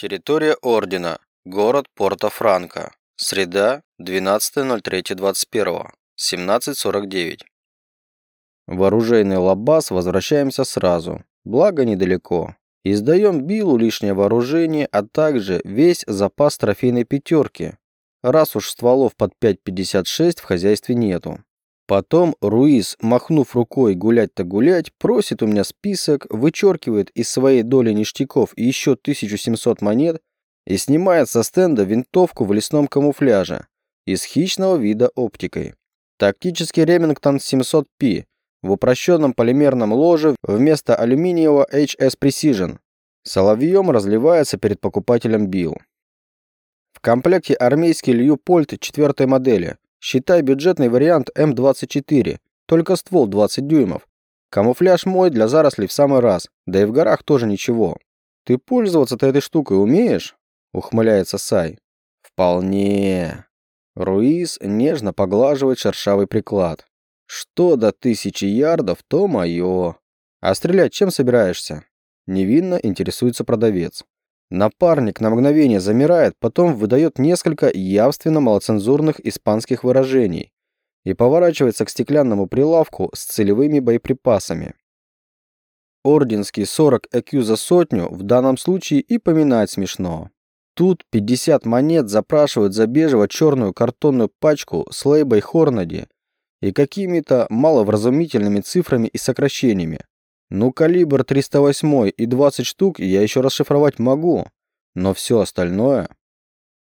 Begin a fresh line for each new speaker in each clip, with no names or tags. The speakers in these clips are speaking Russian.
Территория Ордена. Город Порто-Франко. Среда, 12.03.21. 17.49. В оружейный лабаз возвращаемся сразу. Благо недалеко. Издаем Биллу лишнее вооружение, а также весь запас трофейной пятерки. Раз уж стволов под 5.56 в хозяйстве нету. Потом Руиз, махнув рукой гулять-то гулять, просит у меня список, вычеркивает из своей доли ништяков еще 1700 монет и снимает со стенда винтовку в лесном камуфляже из хищного вида оптикой. Тактический Ремингтон 700P в упрощенном полимерном ложе вместо алюминиевого HS Precision. Соловьем разливается перед покупателем Билл. В комплекте армейский Льюпольт 4 модели. Считай бюджетный вариант М24, только ствол 20 дюймов. Камуфляж мой для зарослей в самый раз, да и в горах тоже ничего. Ты пользоваться-то этой штукой умеешь? Ухмыляется Сай. Вполне. Руиз нежно поглаживает шершавый приклад. Что до тысячи ярдов, то мое. А стрелять чем собираешься? Невинно интересуется продавец. Напарник на мгновение замирает, потом выдает несколько явственно малоцензурных испанских выражений и поворачивается к стеклянному прилавку с целевыми боеприпасами. Орденский 40 ЭКЮ за сотню в данном случае и поминать смешно. Тут 50 монет запрашивают за бежево-черную картонную пачку с лейбой Хорнади и какими-то маловразумительными цифрами и сокращениями. Ну, калибр 308 и 20 штук я еще расшифровать могу, но все остальное...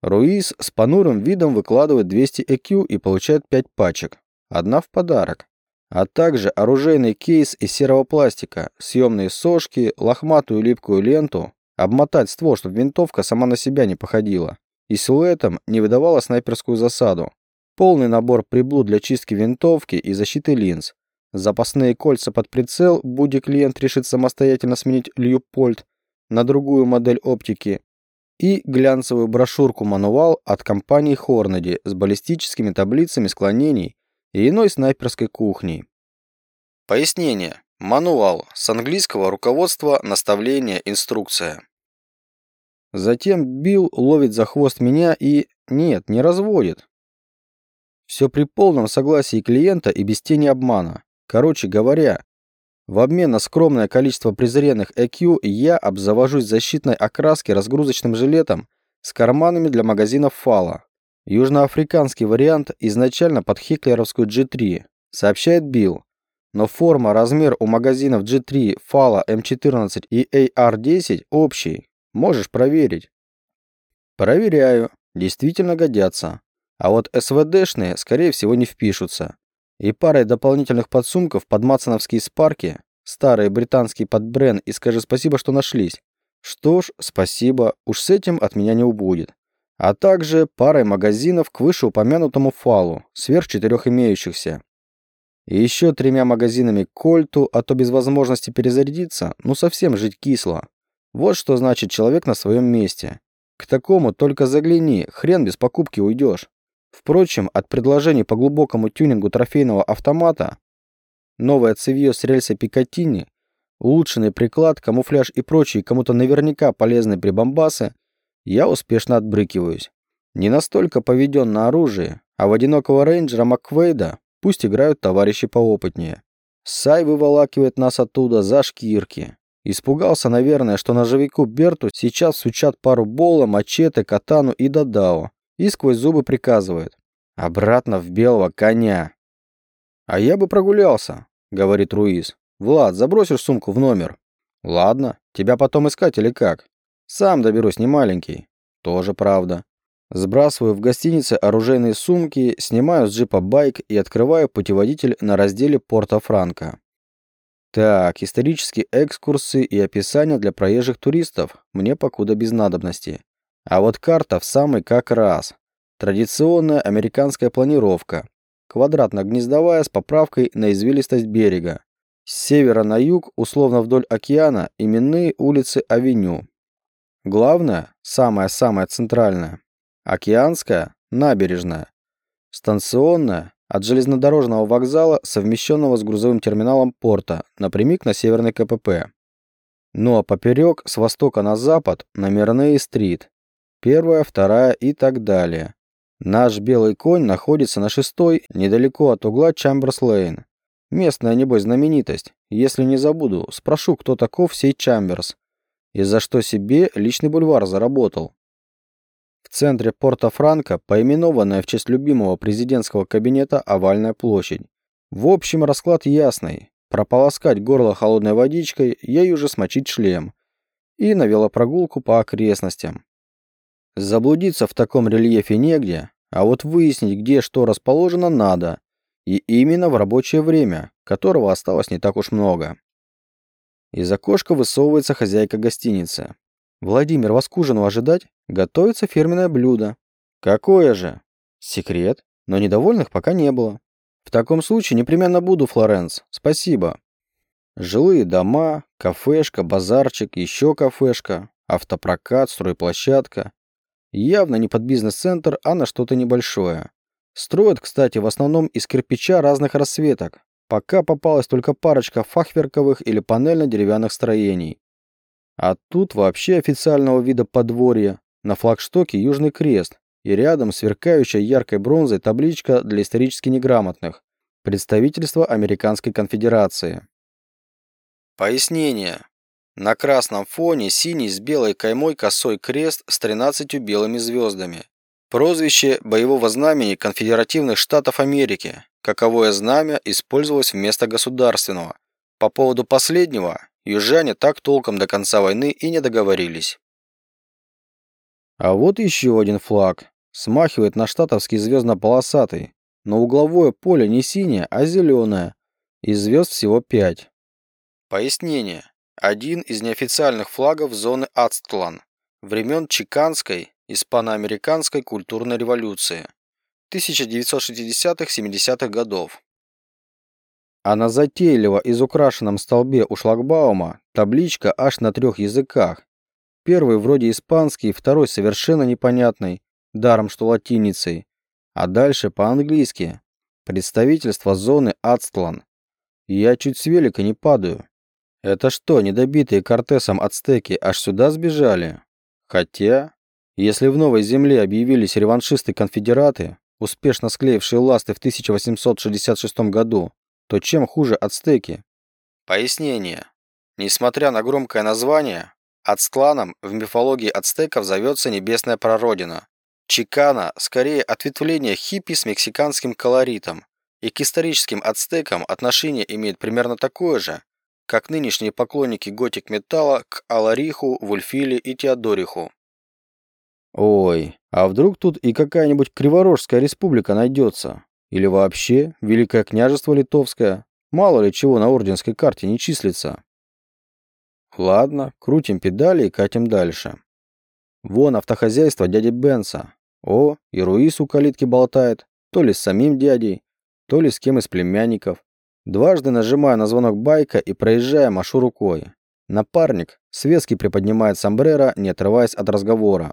Руиз с понурым видом выкладывает 200 EQ и получает 5 пачек, одна в подарок, а также оружейный кейс из серого пластика, съемные сошки, лохматую липкую ленту, обмотать ствол, чтобы винтовка сама на себя не походила, и силуэтом не выдавала снайперскую засаду. Полный набор приблуд для чистки винтовки и защиты линз, запасные кольца под прицел, будь клиент решит самостоятельно сменить Льюпольт на другую модель оптики, и глянцевую брошюрку-мануал от компании Хорнади с баллистическими таблицами склонений и иной снайперской кухней. Пояснение. Мануал. С английского руководство, наставление, инструкция. Затем Билл ловит за хвост меня и... Нет, не разводит. Все при полном согласии клиента и без тени обмана. Короче говоря, в обмен на скромное количество презренных EQ я обзавожусь защитной окраски разгрузочным жилетом с карманами для магазинов фала. Южноафриканский вариант изначально под хеклеровскую G3, сообщает Билл. Но форма, размер у магазинов G3, фала, M14 и AR10 общий. Можешь проверить. Проверяю. Действительно годятся. А вот СВДшные, скорее всего, не впишутся и парой дополнительных подсумков под мацановские спарки, старые британские под Брен и скажи спасибо, что нашлись. Что ж, спасибо, уж с этим от меня не убудет. А также парой магазинов к вышеупомянутому фалу, сверх четырех имеющихся. И еще тремя магазинами к кольту, а то без возможности перезарядиться, ну совсем жить кисло. Вот что значит человек на своем месте. К такому только загляни, хрен без покупки уйдешь. Впрочем, от предложений по глубокому тюнингу трофейного автомата, новое цевье с рельса Пикатини, улучшенный приклад, камуфляж и прочие кому-то наверняка полезные прибамбасы, я успешно отбрыкиваюсь. Не настолько поведен на оружие, а в одинокого рейнджера Макквейда пусть играют товарищи поопытнее. Сай выволакивает нас оттуда за шкирки. Испугался, наверное, что ножовику Берту сейчас сучат пару бола, мачете, катану и дадао и сквозь зубы приказывает. «Обратно в белого коня!» «А я бы прогулялся», — говорит Руиз. «Влад, забросишь сумку в номер?» «Ладно, тебя потом искать или как?» «Сам доберусь, не маленький». «Тоже правда». Сбрасываю в гостинице оружейные сумки, снимаю с джипа байк и открываю путеводитель на разделе Порто-Франко. Так, исторические экскурсы и описания для проезжих туристов мне покуда без надобности. А вот карта в самый как раз. Традиционная американская планировка. Квадратно-гнездовая с поправкой на извилистость берега. С севера на юг, условно вдоль океана, именные улицы Авеню. Главное, самая-самая центральная. Океанская, набережная. Станционная, от железнодорожного вокзала, совмещенного с грузовым терминалом порта, напрямик на северный КПП. Ну а поперек, с востока на запад, номерные стрит. Первая, вторая и так далее. Наш белый конь находится на шестой, недалеко от угла Чамберс-Лейн. Местная, небось, знаменитость. Если не забуду, спрошу, кто таков сей Чамберс. И за что себе личный бульвар заработал. В центре Порто-Франко, поименованная в честь любимого президентского кабинета овальная площадь. В общем, расклад ясный. Прополоскать горло холодной водичкой, ею же смочить шлем. И на велопрогулку по окрестностям. Заблудиться в таком рельефе негде, а вот выяснить, где что расположено, надо. И именно в рабочее время, которого осталось не так уж много. Из окошка высовывается хозяйка гостиницы. «Владимир, вас к ужину ожидать? Готовится фирменное блюдо». «Какое же?» «Секрет, но недовольных пока не было». «В таком случае непременно буду, Флоренс. Спасибо». Жилые дома, кафешка, базарчик, еще кафешка, автопрокат, стройплощадка. Явно не под бизнес-центр, а на что-то небольшое. Строят, кстати, в основном из кирпича разных расцветок. Пока попалась только парочка фахверковых или панельно-деревянных строений. А тут вообще официального вида подворье. На флагштоке Южный Крест и рядом сверкающая яркой бронзой табличка для исторически неграмотных. Представительство Американской Конфедерации. Пояснение. На красном фоне синий с белой каймой косой крест с 13 белыми звездами. Прозвище боевого знамени Конфедеративных Штатов Америки. Каковое знамя использовалось вместо государственного. По поводу последнего южане так толком до конца войны и не договорились. А вот еще один флаг. Смахивает на штатовский звездно-полосатый. Но угловое поле не синее, а зеленое. И звезд всего пять. Пояснение один из неофициальных флагов зоны Ацтлан времен Чиканской испано-американской культурной революции 1960-70-х годов. А на затейливо изукрашенном столбе у шлагбаума табличка аж на трех языках. Первый вроде испанский, второй совершенно непонятный, даром что латиницей, а дальше по-английски. Представительство зоны Ацтлан. Я чуть с велика не падаю. Это что, недобитые Кортесом ацтеки аж сюда сбежали? Хотя, если в Новой Земле объявились реваншисты-конфедераты, успешно склеившие ласты в 1866 году, то чем хуже ацтеки? Пояснение. Несмотря на громкое название, Ацтланом в мифологии ацтеков зовется небесная прародина. Чикана – скорее ответвление хиппи с мексиканским колоритом, и к историческим ацтекам отношение имеет примерно такое же, как нынешние поклонники готик-металла к Алариху, Вульфиле и Теодориху. Ой, а вдруг тут и какая-нибудь Криворожская республика найдется? Или вообще Великое княжество Литовское? Мало ли чего на орденской карте не числится. Ладно, крутим педали и катим дальше. Вон автохозяйство дяди Бенса. О, и Руис у калитки болтает. То ли с самим дядей, то ли с кем из племянников. Дважды нажимаю на звонок байка и проезжая машу рукой. Напарник светски приподнимает сомбреро, не отрываясь от разговора.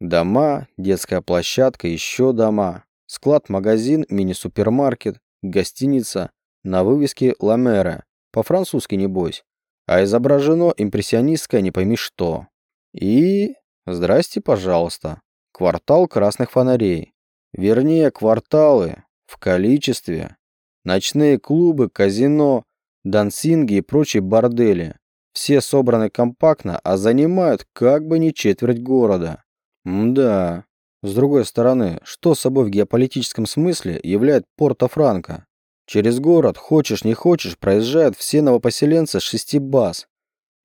Дома, детская площадка, еще дома. Склад-магазин, мини-супермаркет, гостиница. На вывеске «Ламера». По-французски, небось. А изображено импрессионистское не пойми что. И... Здрасте, пожалуйста. Квартал красных фонарей. Вернее, кварталы. В количестве. Ночные клубы, казино, дансинги и прочие бордели. Все собраны компактно, а занимают как бы не четверть города. Мда. С другой стороны, что собой в геополитическом смысле является Порто-Франко? Через город, хочешь не хочешь, проезжают все новопоселенцы с шести баз.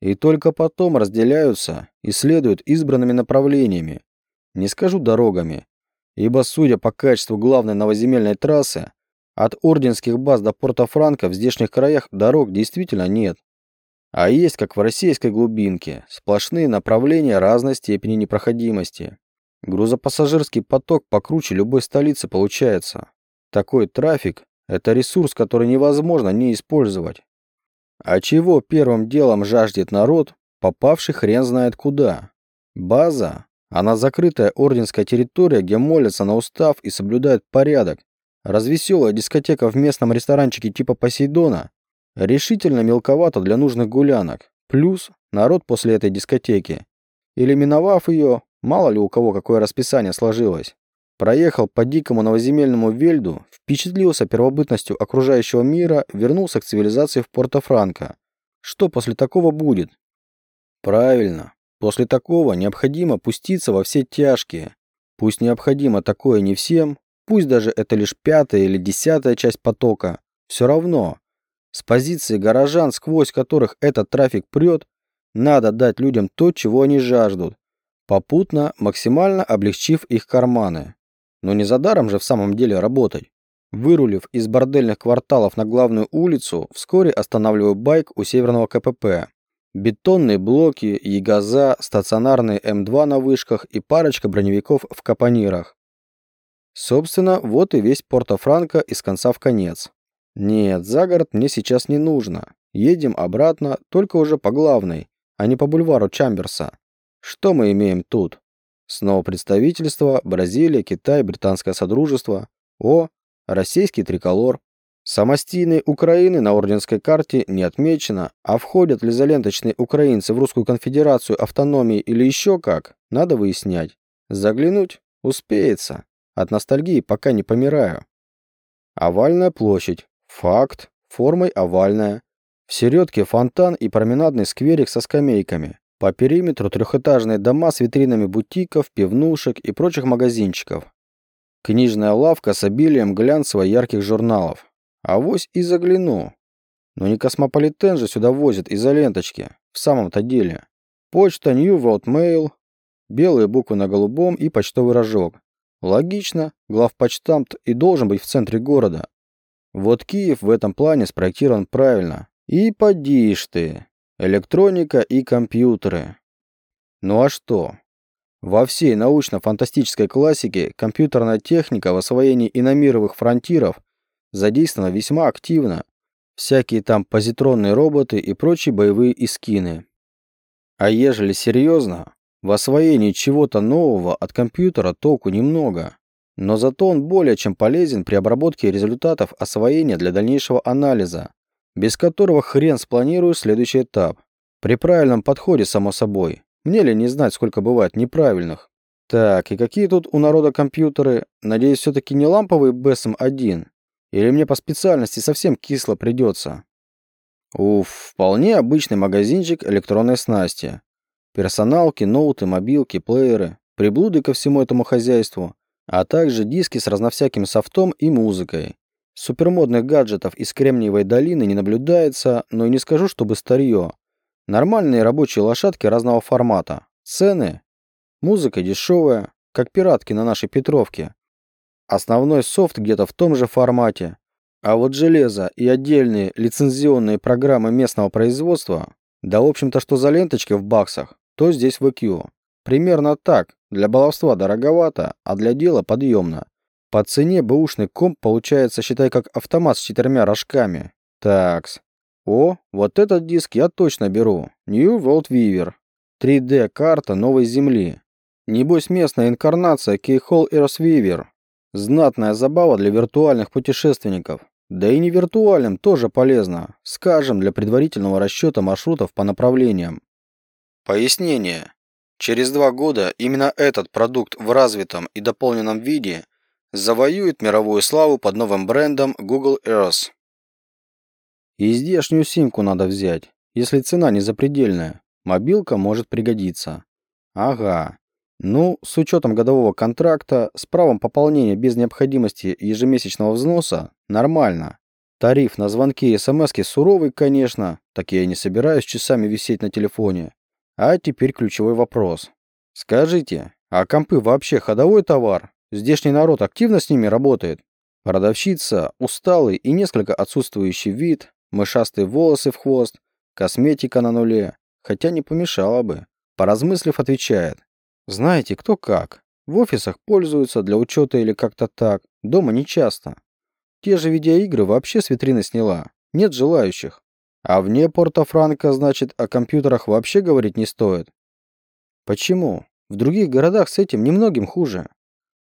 И только потом разделяются и следуют избранными направлениями. Не скажу дорогами, ибо, судя по качеству главной новоземельной трассы, от орденских баз до Порто-Франко в здешних краях дорог действительно нет. А есть, как в российской глубинке, сплошные направления разной степени непроходимости. Грузопассажирский поток покруче любой столицы получается. Такой трафик – это ресурс, который невозможно не использовать. А чего первым делом жаждет народ, попавший хрен знает куда? База. Она закрытая орденская территория, где молятся на устав и соблюдают порядок, Развеселая дискотека в местном ресторанчике типа Посейдона решительно мелковато для нужных гулянок. Плюс народ после этой дискотеки. Или миновав ее, мало ли у кого какое расписание сложилось. Проехал по дикому новоземельному Вельду, впечатлился первобытностью окружающего мира, вернулся к цивилизации в Порто-Франко. Что после такого будет? Правильно. После такого необходимо пуститься во все тяжкие. Пусть необходимо такое не всем, пусть даже это лишь пятая или десятая часть потока, все равно. С позиции горожан, сквозь которых этот трафик прет, надо дать людям то, чего они жаждут, попутно максимально облегчив их карманы. Но не за даром же в самом деле работать. Вырулив из бордельных кварталов на главную улицу, вскоре останавливаю байк у северного КПП. Бетонные блоки, ягоза, стационарные М2 на вышках и парочка броневиков в капонирах. Собственно, вот и весь Порто-Франко из конца в конец. Нет, за город мне сейчас не нужно. Едем обратно, только уже по главной, а не по бульвару Чамберса. Что мы имеем тут? Снова представительство, Бразилия, Китай, Британское Содружество. О, российский триколор. Самостийной Украины на орденской карте не отмечено, а входят ли заленточные украинцы в Русскую конфедерацию автономии или еще как, надо выяснять. Заглянуть? Успеется. От ностальгии пока не помираю. Овальная площадь. Факт. Формой овальная. В середке фонтан и променадный скверик со скамейками. По периметру трехэтажные дома с витринами бутиков, пивнушек и прочих магазинчиков. Книжная лавка с обилием глянцево-ярких журналов. А вось и загляну. Но не космополитен же сюда возят из-за ленточки. В самом-то деле. Почта New World Mail, белые буквы на голубом и почтовый рожок. Логично, главпочтамт и должен быть в центре города. Вот Киев в этом плане спроектирован правильно. И поди ж ты. Электроника и компьютеры. Ну а что? Во всей научно-фантастической классике компьютерная техника в освоении иномировых фронтиров задействована весьма активно. Всякие там позитронные роботы и прочие боевые искины. А ежели серьезно, в освоении чего-то нового от компьютера толку немного. Но зато он более чем полезен при обработке результатов освоения для дальнейшего анализа без которого хрен спланирую следующий этап. При правильном подходе, само собой. Мне ли не знать, сколько бывает неправильных? Так, и какие тут у народа компьютеры? Надеюсь, все-таки не ламповый BSM-1? Или мне по специальности совсем кисло придется? Уф, вполне обычный магазинчик электронной снасти. Персоналки, ноуты, мобилки, плееры, приблуды ко всему этому хозяйству, а также диски с разновсяким софтом и музыкой. Супермодных гаджетов из Кремниевой долины не наблюдается, но и не скажу, чтобы старье. Нормальные рабочие лошадки разного формата. Цены? Музыка дешевая, как пиратки на нашей Петровке. Основной софт где-то в том же формате. А вот железо и отдельные лицензионные программы местного производства, да в общем-то что за ленточки в баксах, то здесь в IQ. Примерно так, для баловства дороговато, а для дела подъемно. По цене бэушный комп получается, считай, как автомат с четырьмя рожками. Такс. О, вот этот диск я точно беру. New World Weaver. 3D-карта новой Земли. Небось местная инкарнация Keyhole Earth Weaver. Знатная забава для виртуальных путешественников. Да и не виртуальным тоже полезно. Скажем, для предварительного расчета маршрутов по направлениям. Пояснение. Через два года именно этот продукт в развитом и дополненном виде завоюет мировую славу под новым брендом Google Earth. И здешнюю симку надо взять, если цена не запредельная. Мобилка может пригодиться. Ага. Ну, с учетом годового контракта, с правом пополнения без необходимости ежемесячного взноса, нормально. Тариф на звонки и смски суровый, конечно, так я и не собираюсь часами висеть на телефоне. А теперь ключевой вопрос. Скажите, а компы вообще ходовой товар? Здешний народ активно с ними работает. Продавщица, усталый и несколько отсутствующий вид, мышастые волосы в хвост, косметика на нуле, хотя не помешало бы. Поразмыслив, отвечает. Знаете, кто как. В офисах пользуются для учета или как-то так, дома не часто. Те же видеоигры вообще с витрины сняла. Нет желающих. А вне Порто-Франко, значит, о компьютерах вообще говорить не стоит. Почему? В других городах с этим немногим хуже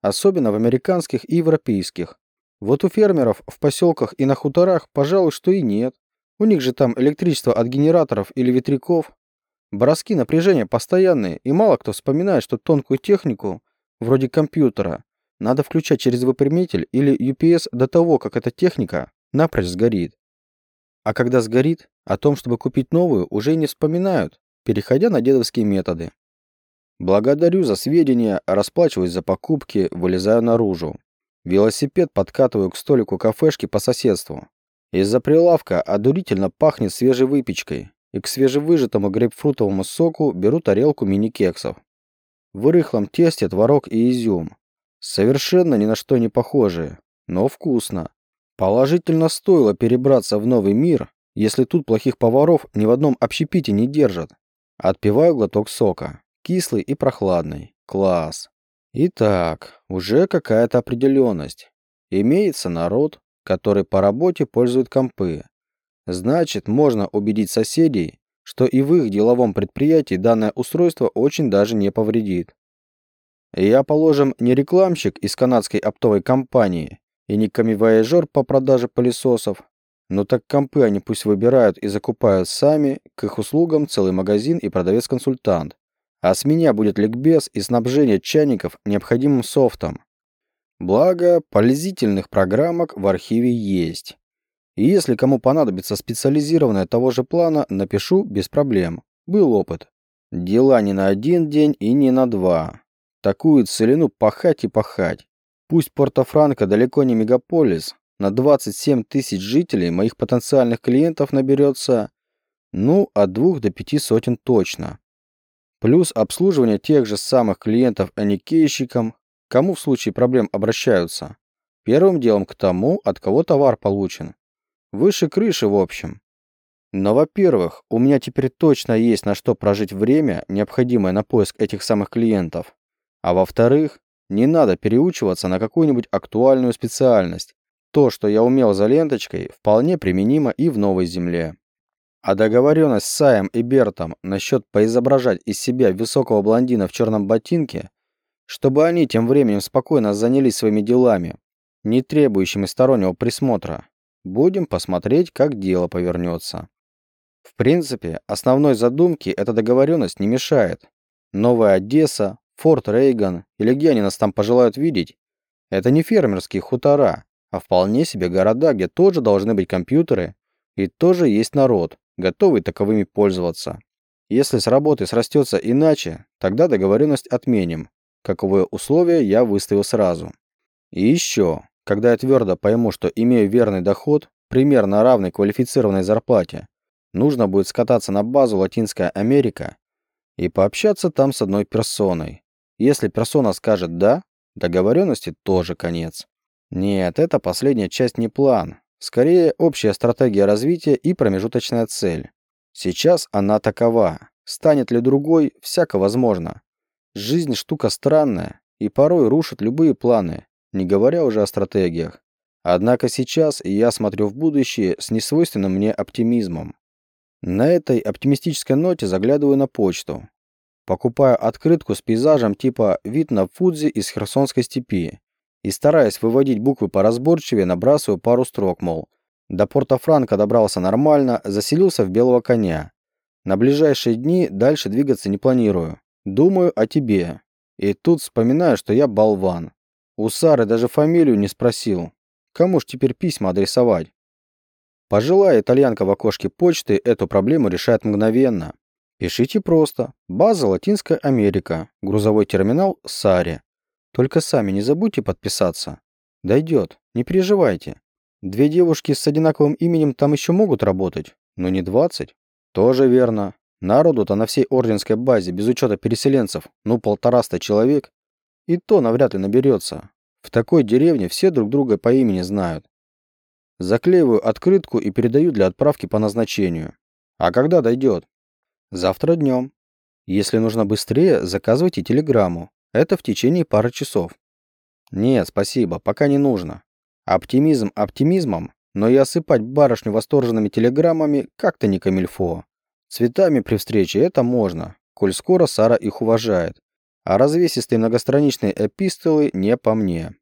особенно в американских и европейских. Вот у фермеров в поселках и на хуторах, пожалуй, что и нет. У них же там электричество от генераторов или ветряков. Броски напряжения постоянные, и мало кто вспоминает, что тонкую технику, вроде компьютера, надо включать через выпрямитель или UPS до того, как эта техника напрочь сгорит. А когда сгорит, о том, чтобы купить новую, уже не вспоминают, переходя на дедовские методы. Благодарю за сведения, расплачиваюсь за покупки, вылезаю наружу. Велосипед подкатываю к столику кафешки по соседству. Из-за прилавка одурительно пахнет свежей выпечкой, и к свежевыжатому грейпфрутовому соку беру тарелку мини-кексов. В рыхлом тесте творог и изюм. Совершенно ни на что не похожие, но вкусно. Положительно стоило перебраться в новый мир, если тут плохих поваров ни в одном общепите не держат. Отпиваю глоток сока. Кислый и прохладный. Класс. Итак, уже какая-то определенность. Имеется народ, который по работе пользует компы. Значит, можно убедить соседей, что и в их деловом предприятии данное устройство очень даже не повредит. Я, положим, не рекламщик из канадской оптовой компании и не камевояжер по продаже пылесосов, но так компы они пусть выбирают и закупают сами, к их услугам целый магазин и продавец-консультант. А с меня будет ликбез и снабжение чайников необходимым софтом. Благо, полезительных программок в архиве есть. И если кому понадобится специализированное того же плана, напишу без проблем. Был опыт. Дела не на один день и не на два. Такую целину пахать и пахать. Пусть Порто-Франко далеко не мегаполис, на 27 тысяч жителей моих потенциальных клиентов наберется, ну, от двух до пяти сотен точно. Плюс обслуживание тех же самых клиентов аникейщикам, кому в случае проблем обращаются. Первым делом к тому, от кого товар получен. Выше крыши, в общем. Но, во-первых, у меня теперь точно есть на что прожить время, необходимое на поиск этих самых клиентов. А во-вторых, не надо переучиваться на какую-нибудь актуальную специальность. То, что я умел за ленточкой, вполне применимо и в новой земле. А договоренность с Саем и Бертом насчет поизображать из себя высокого блондина в черном ботинке, чтобы они тем временем спокойно занялись своими делами, не требующими стороннего присмотра, будем посмотреть, как дело повернется. В принципе, основной задумке эта договоренность не мешает. Новая Одесса, Форт Рейган или где они нас там пожелают видеть, это не фермерские хутора, а вполне себе города, где тоже должны быть компьютеры и тоже есть народ, готовый таковыми пользоваться. Если с работы срастется иначе, тогда договоренность отменим. Каковое условие я выставил сразу. И еще, когда я твердо пойму, что имею верный доход, примерно равный квалифицированной зарплате, нужно будет скататься на базу Латинская Америка и пообщаться там с одной персоной. Если персона скажет «да», договоренности тоже конец. Нет, это последняя часть не план, Скорее, общая стратегия развития и промежуточная цель. Сейчас она такова. Станет ли другой, всяко возможно. Жизнь штука странная и порой рушит любые планы, не говоря уже о стратегиях. Однако сейчас я смотрю в будущее с несвойственным мне оптимизмом. На этой оптимистической ноте заглядываю на почту. Покупаю открытку с пейзажем типа «Вид на Фудзи из Херсонской степи» и, стараясь выводить буквы поразборчивее, набрасываю пару строк, мол, до Порто-Франко добрался нормально, заселился в белого коня. На ближайшие дни дальше двигаться не планирую. Думаю о тебе. И тут вспоминаю, что я болван. У Сары даже фамилию не спросил. Кому ж теперь письма адресовать? Пожилая итальянка в окошке почты эту проблему решает мгновенно. Пишите просто. База Латинская Америка. Грузовой терминал Саре. Только сами не забудьте подписаться. Дойдет, не переживайте. Две девушки с одинаковым именем там еще могут работать, но не двадцать. Тоже верно. Народу-то на всей орденской базе, без учета переселенцев, ну полтораста человек. И то навряд ли наберется. В такой деревне все друг друга по имени знают. Заклеиваю открытку и передаю для отправки по назначению. А когда дойдет? Завтра днем. Если нужно быстрее, заказывайте телеграмму. Это в течение пары часов. Нет, спасибо, пока не нужно. Оптимизм оптимизмом, но и осыпать барышню восторженными телеграммами как-то не камильфо. Цветами при встрече это можно, коль скоро Сара их уважает. А развесистые многостраничные эпистолы не по мне.